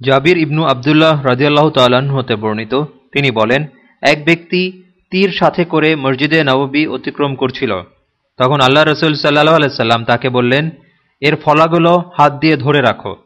জাবির ইবনু আবদুল্লাহ রাজিয়াল্লাহ তাল্লাহ্ন হতে বর্ণিত। তিনি বলেন, এক ব্যক্তি তীর সাথে করে মসজিদে নববী অতিক্রম করছিল। তখন আল্লাহ রসুল সাল্লাহ আলাইসাল্লাম তাকে বললেন, এর ফলাগুলো হাত দিয়ে ধরে রাখো।